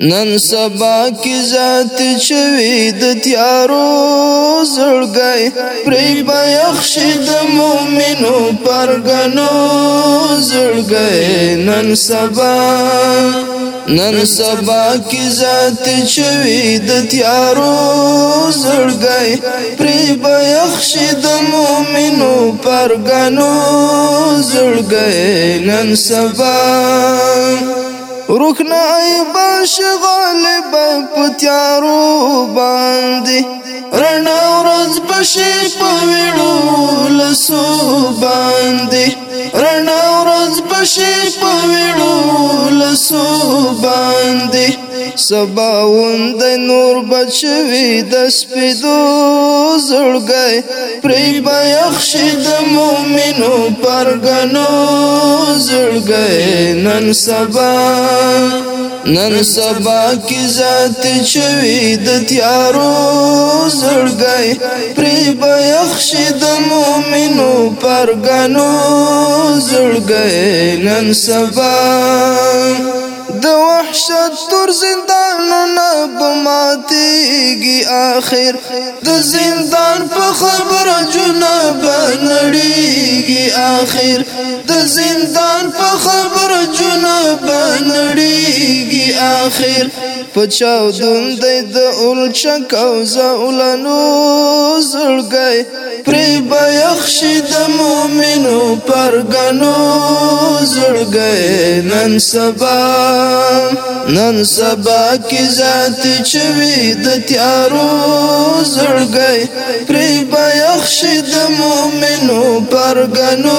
نن سبا کی ذات چوي د تیارو زړګي پری بخش د مؤمنو پرګنو زړګي نن سبا نن سبا کی ذات چوي د تیارو زړګي پری بخش د مؤمنو پرګنو زړګي نن سبا روخنای باش غالب پتیارو باندې رڼا ورځ بشي په ویړو لسو باندې رڼا ورځ بشي په ویړو لسو باندې سباوند نور بچوي د سپېدو زړګي پری بیخش د مومنو پرګنو زړګې نن سبا نن سبا کی ذات چوي د تیارو زړګي پری بخش د مؤمنو پرګنو زړګي نن سبا د وحشت تر زندانونه په ماتېږي آخر د زندان په خبره جنبه نړېږي کی آخر د زندان په خبر جناب نړیږي آخر پچاو دم د اولچ کوزا اولانو زړګي پر بیخش د مؤمنو پرګنو زړګي نن سبا نن سبا کی ذات چوي د تیارو زړګي پری بیاخش د مؤمنو پرګنو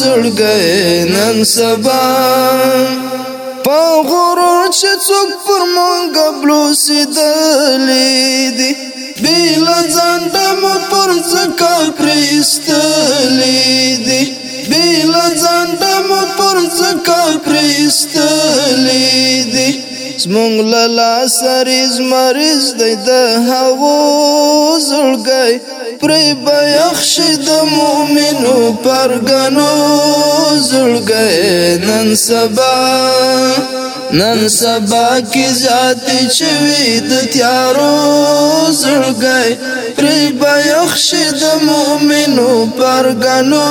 زړګي نن سبا په غرور چې څوک پر مونږ بلوسي دلی دی بیل ځان دم پر زکا پرستلی دی بیل ځان دم پر زکا پرستلی زمونږ للا سریز مریض دی د هوا زړګی پرې به یخشي د مؤمنو پرګنو زړګی نن سبا نن سبا کی ذات چوي د تیارو زړګي پرې بيخش د مؤمنو پرګنو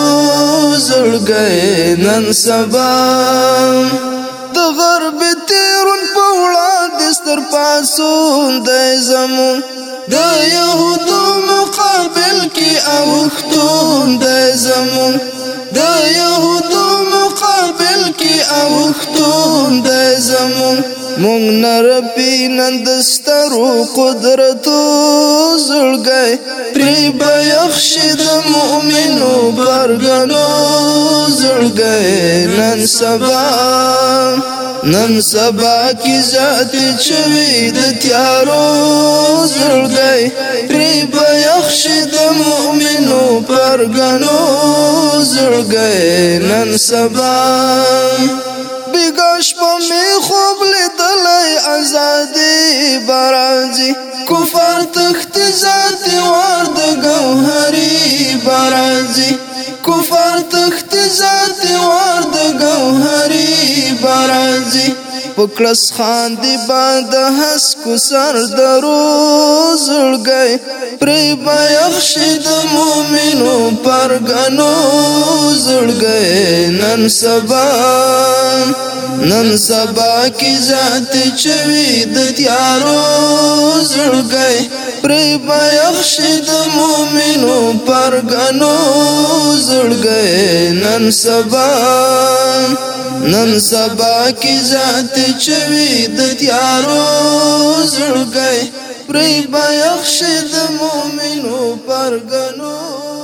زړګي نن سبا د غرب ته ستر پاسون د زمو د يهودو مقابل کې اوختون د زمو د يهودو مقابل کې اوختون د زمو مونږ نرپی نن د سترو قدرتو زړګي پری بخش د مؤمنو برګنو زړګي نن سبا نن سبا کی ذات چوي د تیارو زړ دی پری به یخش د مؤمنو پرګنو زړګي نن سبا بګش په می خوب لیدلای ازادي برازي کفر تخت ذات ور د ګوهري برازي کفر تخت ذات ور د ګوهري پکلس خان دی باند حس کو سر درو زړګي پری با یخشد مومنو پرګنو زړګي نن سبا نن سبا کی ذات چوي د تیارو زړګي پری با یخشد مومنو پرګنو زړګي نن سبا نن سبا کی ذات چوي د تیارو زړګي پرې بیا خشه د مؤمنو پرګنو